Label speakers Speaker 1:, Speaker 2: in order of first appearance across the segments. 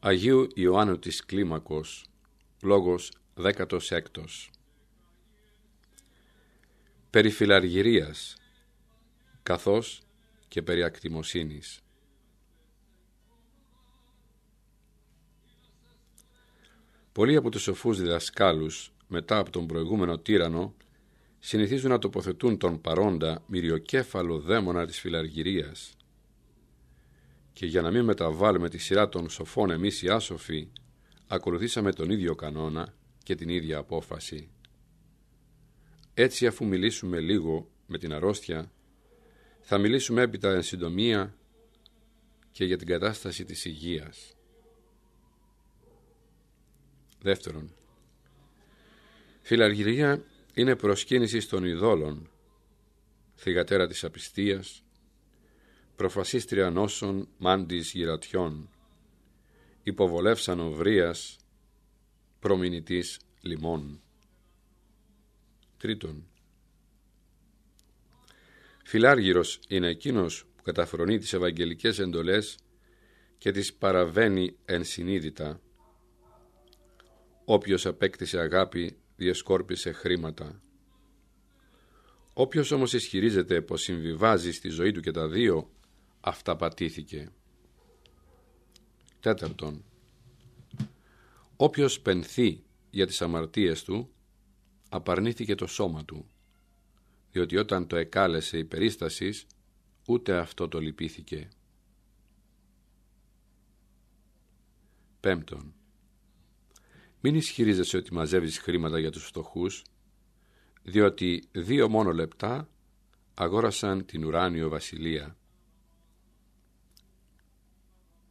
Speaker 1: Αγίου Ιωάννου της Κλίμακος, λόγος 16 Περί φιλαργυρίας, καθώς και περί ακτιμοσύνης. Πολλοί από τους σοφούς διδασκάλους μετά από τον προηγούμενο τύρανο συνηθίζουν να τοποθετούν τον παρόντα μυριοκέφαλο δαίμονα της φιλαργυρίας και για να μην μεταβάλουμε τη σειρά των σοφών εμείς οι άσοφοι ακολουθήσαμε τον ίδιο κανόνα και την ίδια απόφαση. Έτσι αφού μιλήσουμε λίγο με την αρρώστια θα μιλήσουμε έπειτα εν συντομία και για την κατάσταση της υγείας. Δεύτερον, φιλαργυρία είναι προσκύνηση των ειδόλων, θυγατέρα της απιστίας, προφασίστρια νόσων μάντης γυρατιών, υποβολεύσαν οβρίας, προμηνητής λιμών. Τρίτον, φιλάργυρος είναι εκείνος που καταφρονεί τις ευαγγελικές εντολές και τις παραβαίνει ενσυνείδητα. Όποιος απέκτησε αγάπη διασκόρπισε χρήματα. Όποιος όμως ισχυρίζεται πως συμβιβάζει στη ζωή του και τα δύο, αυταπατήθηκε. Τέταρτον, όποιος πενθεί για τις αμαρτίες του, απαρνήθηκε το σώμα του, διότι όταν το εκάλεσε η περίστασης, ούτε αυτό το λυπήθηκε. Πέμπτον, μην ισχυρίζεσαι ότι μαζεύεις χρήματα για τους φτωχούς, διότι δύο μόνο λεπτά αγόρασαν την ουράνιο βασιλεία.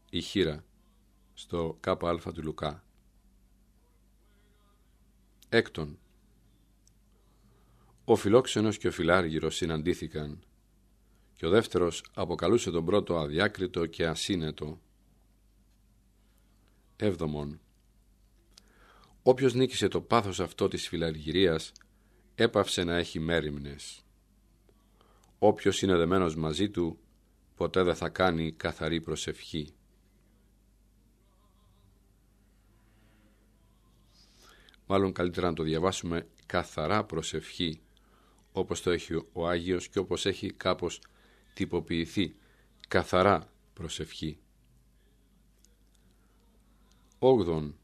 Speaker 1: Η χείρα στο ΚΑ του Λουκά. Έκτον, ο φιλόξενος και ο φιλάργυρος συναντήθηκαν και ο δεύτερος αποκαλούσε τον πρώτο αδιάκριτο και ασύνετο. Έβδομον, Όποιος νίκησε το πάθος αυτό της φιλαργυρίας έπαυσε να έχει μέρημνες. Όποιος είναι δεμένος μαζί του ποτέ δεν θα κάνει καθαρή προσευχή. Μάλλον καλύτερα να το διαβάσουμε καθαρά προσευχή όπως το έχει ο Άγιος και όπως έχει κάπως τυποποιηθεί καθαρά προσευχή. Όγδον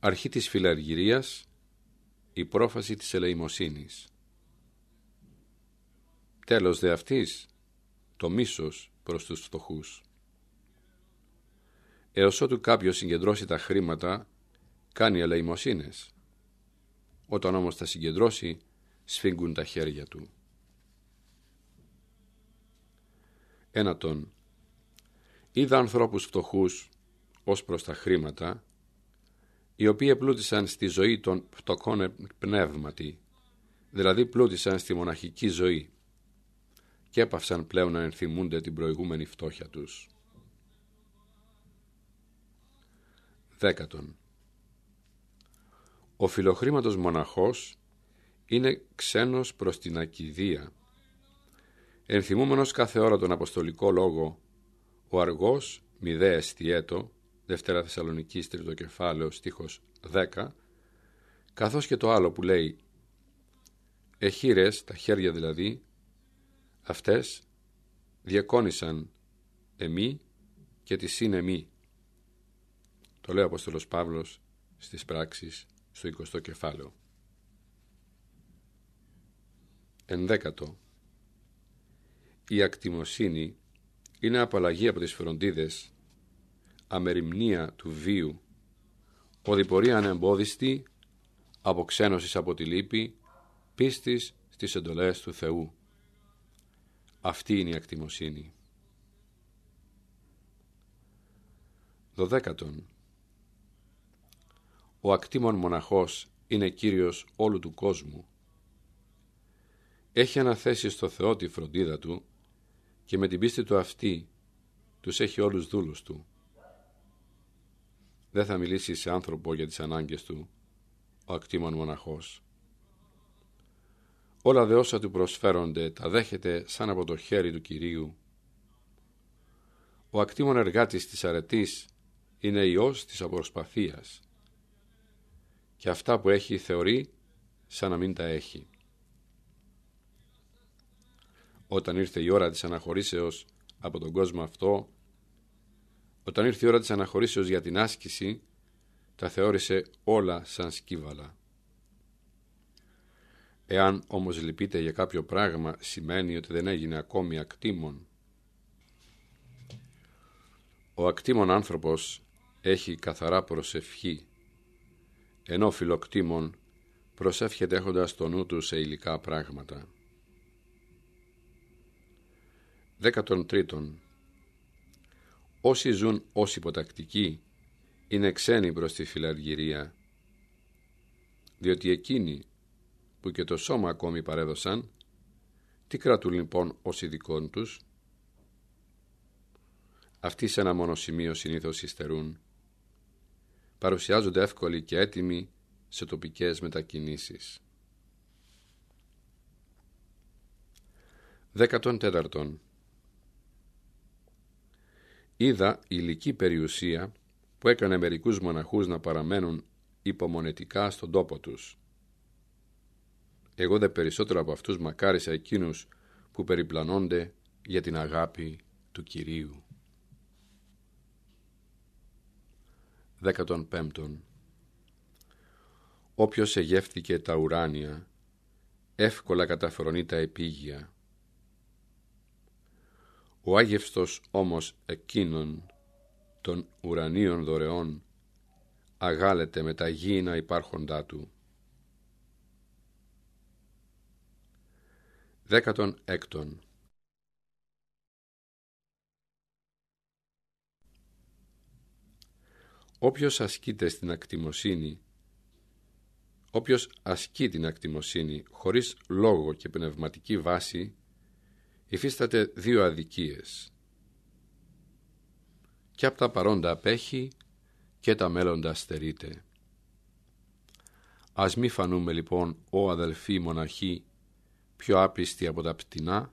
Speaker 1: Αρχή της φιλαργυρίας, η πρόφαση της ελεημοσύνης. Τέλος δε αυτής, το μίσος προς τους φτωχούς. Έως ότου κάποιος συγκεντρώσει τα χρήματα, κάνει ελεημοσύνες. Όταν όμως τα συγκεντρώσει, σφίγγουν τα χέρια του. Ένατον, είδα ανθρώπους φτωχούς ως προς τα χρήματα οι οποίοι πλούτησαν στη ζωή των φτωχών πνεύματι, δηλαδή πλούτησαν στη μοναχική ζωή και έπαυσαν πλέον να ενθυμούνται την προηγούμενη φτώχεια τους. Δέκατον. Ο φιλοχρήματος μοναχός είναι ξένος προς την ακιδεία. Ενθυμούμενος κάθε ώρα τον Αποστολικό Λόγο, ο αργός μηδέ εστιέτο, Δευτέρα Θεσσαλονικής, τρίτο κεφάλαιο, στίχος 10, καθώς και το άλλο που λέει «Εχείρες, τα χέρια δηλαδή, αυτές διακόνησαν εμεί και τη συν εμεί». Το λέει ο Απόστολος Παύλος στις πράξεις στο 20ο κεφάλαιο. Ενδέκατο. Η ακτιμοσύνη είναι απαλλαγή από τις φροντίδες αμεριμνία του βίου, οδηπορία ανεμπόδιστη, αποξένωσης από τη λύπη, πίστης στις εντολές του Θεού. Αυτή είναι η ακτιμοσύνη. Δωδέκατον. Ο ακτήμων μοναχός είναι Κύριος όλου του κόσμου. Έχει αναθέσει στο Θεό τη φροντίδα του και με την πίστη του αυτή τους έχει όλους δούλους του δεν θα μιλήσει σε άνθρωπο για τις ανάγκες του, ο ακτήμων μοναχός. Όλα δε όσα του προσφέρονται τα δέχεται σαν από το χέρι του Κυρίου. Ο ακτήμων εργάτης της αρετής είναι ιός της αποσπαθίας και αυτά που έχει θεωρεί σαν να μην τα έχει. Όταν ήρθε η ώρα της αναχωρήσεως από τον κόσμο αυτό, όταν ήρθε η ώρα της αναχωρήσεως για την άσκηση, τα θεώρησε όλα σαν σκύβαλα. Εάν όμως λυπείται για κάποιο πράγμα, σημαίνει ότι δεν έγινε ακόμη ακτήμον. Ο ακτήμον άνθρωπος έχει καθαρά προσευχή, ενώ φιλοκτήμον προσεύχεται έχοντας το νου του σε υλικά πράγματα. Δέκατον τρίτον. Όσοι ζουν ως υποτακτικοί είναι ξένοι προς τη φιλαργυρία, διότι εκείνοι που και το σώμα ακόμη παρέδωσαν, τι κρατούν λοιπόν ως ειδικών τους; Αυτοί σε ένα μόνο σημείο συνήθως υστερούν. Παρουσιάζονται εύκολοι και έτοιμοι σε τοπικές μετακινήσεις. Δέκατον τέταρτον. Είδα ηλική περιουσία που έκανε μερικούς μοναχούς να παραμένουν υπομονετικά στον τόπο τους. Εγώ δε περισσότερο από αυτούς μακάρισα εκείνους που περιπλανώνται για την αγάπη του Κυρίου. 15. Όποιος εγεύτηκε τα ουράνια, εύκολα καταφρονεί τα επίγεια. Ο άγευστος όμως εκείνων των ουρανίων δωρεών αγάλεται με τα γήινα υπάρχοντά του. 16. Όποιος ασκείται στην ακτιμοσύνη, όποιος ασκεί την ακτιμοσύνη χωρίς λόγο και πνευματική βάση, υφίσταται δύο αδικίες. Και από τα παρόντα απέχει και τα μέλλοντα στερείται. Ας μη φανούμε λοιπόν, ο αδελφοί μοναχοί, πιο άπιστοι από τα πτηνά,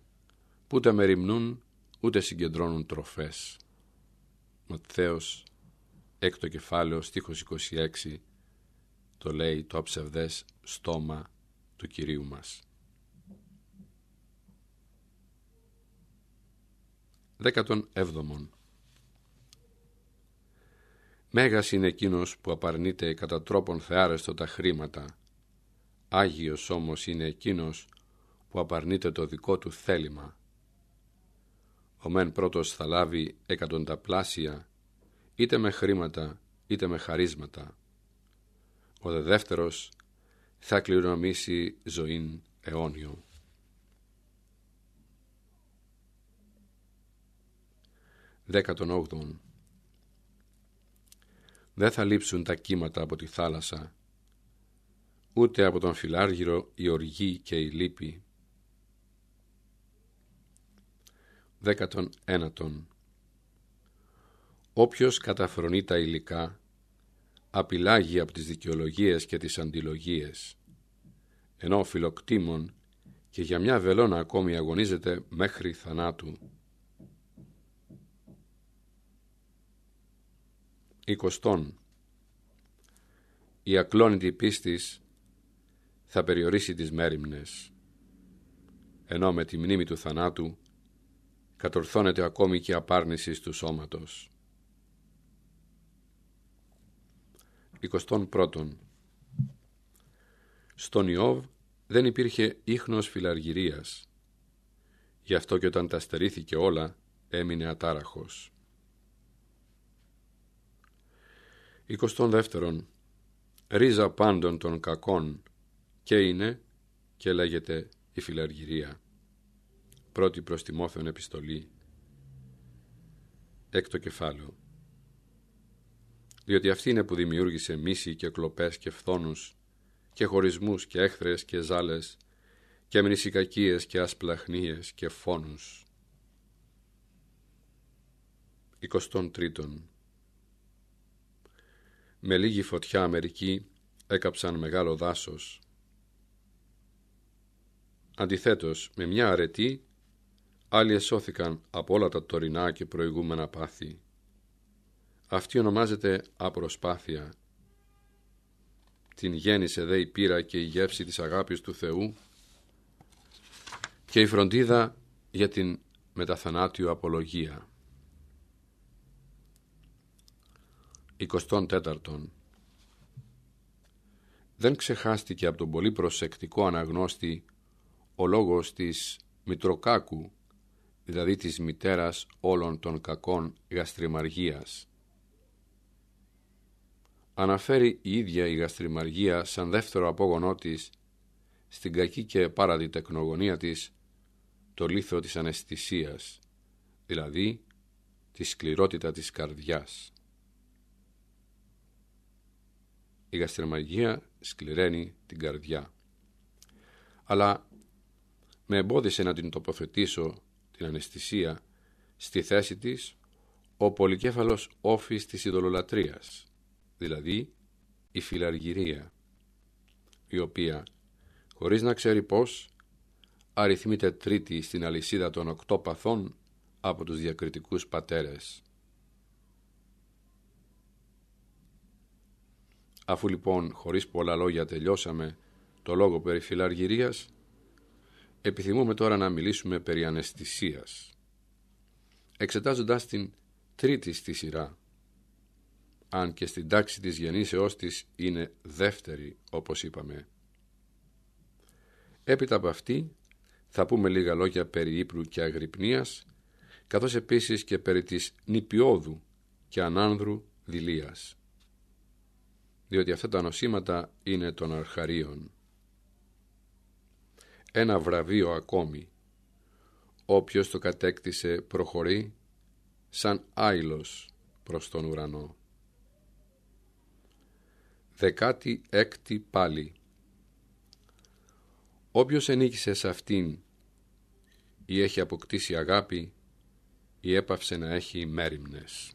Speaker 1: που ούτε μεριμνούν ούτε συγκεντρώνουν τροφές. Ματθαίος, έκτο κεφάλαιο, στίχος 26, το λέει το αψευδές στόμα του Κυρίου μας. Δέκατον έβδομον. Μέγας είναι εκείνος που απαρνείται κατά τρόπον θεάρεστο τα χρήματα. Άγιος όμως είναι εκείνος που απαρνείται το δικό του θέλημα. Ο μεν πρώτος θα λάβει εκατονταπλάσια είτε με χρήματα είτε με χαρίσματα. Ο δε δεύτερος θα κληρονομήσει ζωήν αιώνιο. Δέκατον όγδον Δεν θα λείψουν τα κύματα από τη θάλασσα, ούτε από τον φιλάργυρο η οργή και η λύπη, Δέκατον ένατον. Όποιος καταφρονεί τα υλικά, απειλάγει από τις δικαιολογίες και τις αντιλογίες, ενώ ο φιλοκτήμων και για μια βελόνα ακόμη αγωνίζεται μέχρι θανάτου. Εικοστόν. Η ακλόνητη πίστης θα περιορίσει τις μέρημνες, ενώ με τη μνήμη του θανάτου κατορθώνεται ακόμη και απάρνηση του σώματος. 21. Στον Ιώβ δεν υπήρχε ίχνος φιλαργυρίας. Γι' αυτό και όταν τα στερήθηκε όλα έμεινε ατάραχος. 22. Ρίζα πάντων των κακών και είναι και λέγεται η φιλαργυρία πρώτη προς Τιμόθεον επιστολή, έκτο κεφάλαιο. Διότι αυτή είναι που δημιούργησε μίση και κλοπές και φθόνους και χωρισμούς και έχθρες και ζάλες και μνησικακίες και ασπλαχνίες και φόνους. 23. Με λίγη φωτιά μερικοί έκαψαν μεγάλο δάσος. Αντιθέτως, με μια αρετή Άλλοι εσώθηκαν από όλα τα τωρινά και προηγούμενα πάθη. Αυτή ονομάζεται απροσπάθεια. Την γέννησε δε η πείρα και η γεύση της αγάπης του Θεού και η φροντίδα για την μεταθανάτιο απολογία. 24. Δεν ξεχάστηκε από τον πολύ προσεκτικό αναγνώστη ο λόγος της Μητροκάκου, δηλαδή της μητέρας όλων των κακών γαστριμαργίας. Αναφέρει η ίδια η γαστριμαργία σαν δεύτερο απόγονό της στην κακή και πάρατη τεκνογωνία της το λίθο της αναισθησίας, δηλαδή τη σκληρότητα της καρδιάς. Η γαστριμαργία σκληραίνει την καρδιά. Αλλά με εμπόδισε να την τοποθετήσω την αναισθησία στη θέση της ο πολυκέφαλος όφης της ειδωλολατρίας, δηλαδή η φιλαργυρία, η οποία, χωρίς να ξέρει πώς, αριθμείται τρίτη στην αλυσίδα των οκτώ παθών από τους διακριτικούς πατέρες. Αφού λοιπόν χωρίς πολλά λόγια τελειώσαμε το λόγο περί φιλαργυρίας, επιθυμούμε τώρα να μιλήσουμε περί αναισθησίας. Εξετάζοντας την τρίτη στη σειρά, αν και στην τάξη της γεννήσεώς της είναι δεύτερη όπως είπαμε. Έπειτα από αυτή θα πούμε λίγα λόγια περί ύπρου και αγρυπνίας, καθώς επίσης και περί της νηπιόδου και ανάνδρου δηλίας. Διότι αυτά τα νοσήματα είναι των αρχαρίων. Ένα βραβείο ακόμη. Όποιος το κατέκτησε προχωρεί σαν άϊλος προς τον ουρανό. Δεκάτη έκτη πάλι Όποιος ενίκησε σε αυτήν ή έχει αποκτήσει αγάπη ή έπαυσε να έχει μέριμνες.